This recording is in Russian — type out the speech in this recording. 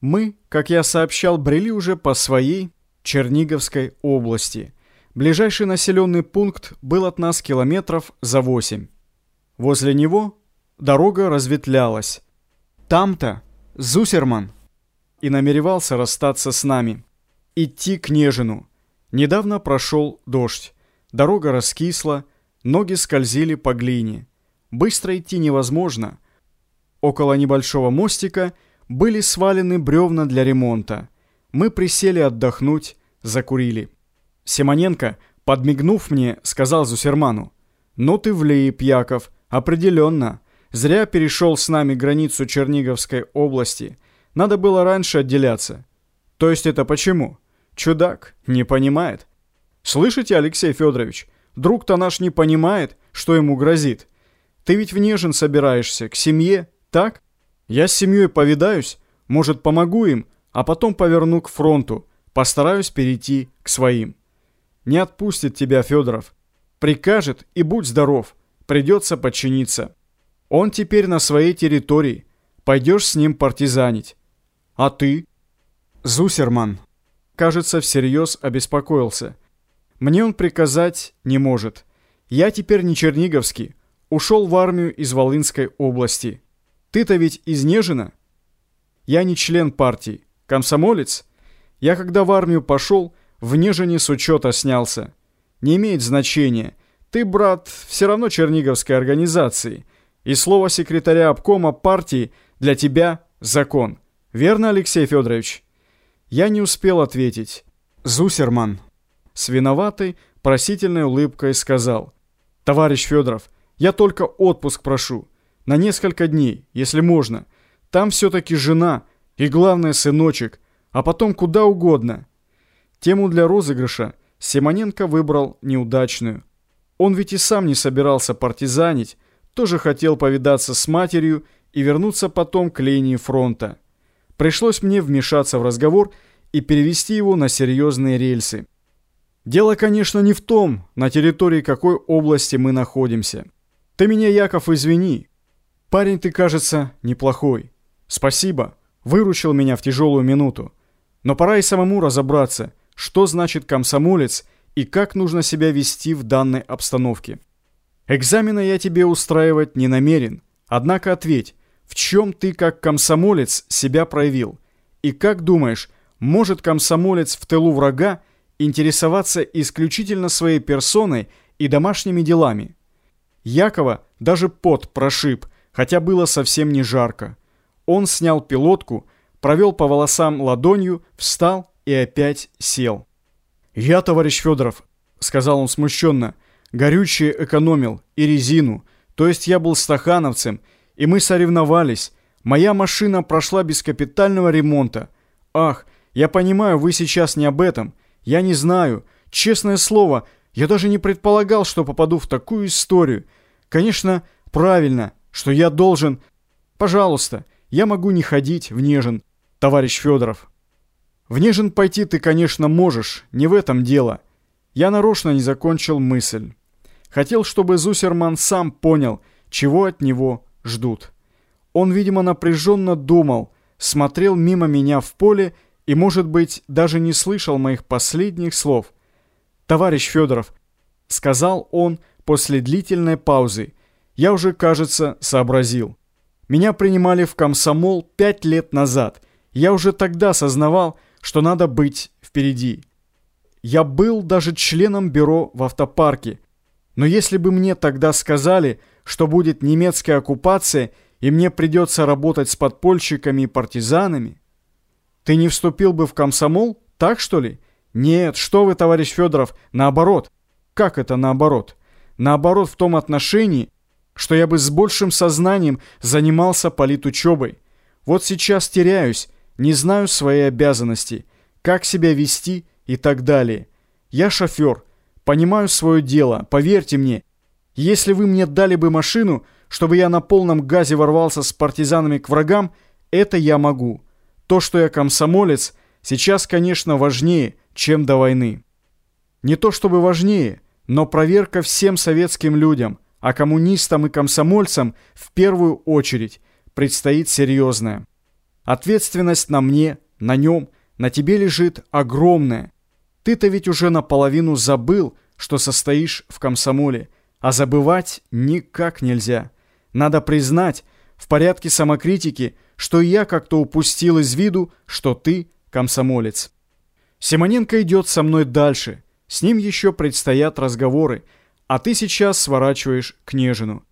Мы, как я сообщал, брели уже по своей Черниговской области. Ближайший населенный пункт был от нас километров за восемь. Возле него дорога разветвлялась. Там-то Зусерман и намеревался расстаться с нами. Идти к Нежину. Недавно прошел дождь. Дорога раскисла, ноги скользили по глине. Быстро идти невозможно. Около небольшого мостика были свалены бревна для ремонта. Мы присели отдохнуть, закурили. Симоненко, подмигнув мне, сказал Зусерману. «Ну ты влип, Яков, определенно. Зря перешел с нами границу Черниговской области. Надо было раньше отделяться». «То есть это почему?» «Чудак, не понимает». «Слышите, Алексей Федорович, друг-то наш не понимает, что ему грозит. Ты ведь в Нежин собираешься, к семье, так? Я с семьей повидаюсь, может, помогу им, а потом поверну к фронту, постараюсь перейти к своим. Не отпустит тебя Федоров. Прикажет и будь здоров, придется подчиниться. Он теперь на своей территории, пойдешь с ним партизанить. А ты? Зусерман, кажется, всерьез обеспокоился. Мне он приказать не может. Я теперь не Черниговский, ушел в армию из Волынской области. Ты-то ведь из Нежина? Я не член партии, комсомолец. Я когда в армию пошел, в Нежине с учета снялся. Не имеет значения. Ты, брат, все равно черниговской организации. И слово секретаря обкома партии для тебя закон. Верно, Алексей Федорович? Я не успел ответить. Зусерман с виноватой, просительной улыбкой сказал. Товарищ Федоров, я только отпуск прошу. На несколько дней, если можно. Там все-таки жена и, главное, сыночек. А потом куда угодно. Тему для розыгрыша Симоненко выбрал неудачную. Он ведь и сам не собирался партизанить, тоже хотел повидаться с матерью и вернуться потом к линии фронта. Пришлось мне вмешаться в разговор и перевести его на серьезные рельсы. Дело, конечно, не в том, на территории какой области мы находимся. Ты меня, Яков, извини. Парень ты, кажется, неплохой. Спасибо, выручил меня в тяжелую минуту. Но пора и самому разобраться, что значит комсомолец и как нужно себя вести в данной обстановке. Экзамена я тебе устраивать не намерен. Однако ответь, в чем ты как комсомолец себя проявил? И как думаешь, может комсомолец в тылу врага интересоваться исключительно своей персоной и домашними делами? Якова даже пот прошиб, хотя было совсем не жарко. Он снял пилотку, провел по волосам ладонью, встал и опять сел. «Я, товарищ Федоров», — сказал он смущенно, — «горючее экономил и резину, то есть я был стахановцем, и мы соревновались. Моя машина прошла без капитального ремонта. Ах, я понимаю, вы сейчас не об этом. Я не знаю. Честное слово, я даже не предполагал, что попаду в такую историю. Конечно, правильно, что я должен... Пожалуйста, я могу не ходить в Нежин, товарищ Федоров». В Нежин пойти ты, конечно, можешь, не в этом дело. Я нарочно не закончил мысль. Хотел, чтобы Зусерман сам понял, чего от него ждут. Он, видимо, напряженно думал, смотрел мимо меня в поле и, может быть, даже не слышал моих последних слов. «Товарищ Федоров», — сказал он после длительной паузы, я уже, кажется, сообразил. Меня принимали в комсомол пять лет назад. Я уже тогда сознавал, что надо быть впереди. Я был даже членом бюро в автопарке. Но если бы мне тогда сказали, что будет немецкая оккупация и мне придется работать с подпольщиками и партизанами, ты не вступил бы в комсомол, так что ли? Нет, что вы, товарищ Федоров, наоборот. Как это наоборот? Наоборот в том отношении, что я бы с большим сознанием занимался политучебой. Вот сейчас теряюсь, не знаю своей обязанности, как себя вести и так далее. Я шофер, понимаю свое дело, поверьте мне. Если вы мне дали бы машину, чтобы я на полном газе ворвался с партизанами к врагам, это я могу. То, что я комсомолец, сейчас, конечно, важнее, чем до войны. Не то чтобы важнее, но проверка всем советским людям, а коммунистам и комсомольцам в первую очередь предстоит серьезная. Ответственность на мне, на нем, на тебе лежит огромная. Ты-то ведь уже наполовину забыл, что состоишь в комсомоле, а забывать никак нельзя. Надо признать, в порядке самокритики, что я как-то упустил из виду, что ты комсомолец. Симоненко идет со мной дальше. С ним еще предстоят разговоры, а ты сейчас сворачиваешь к Нежину.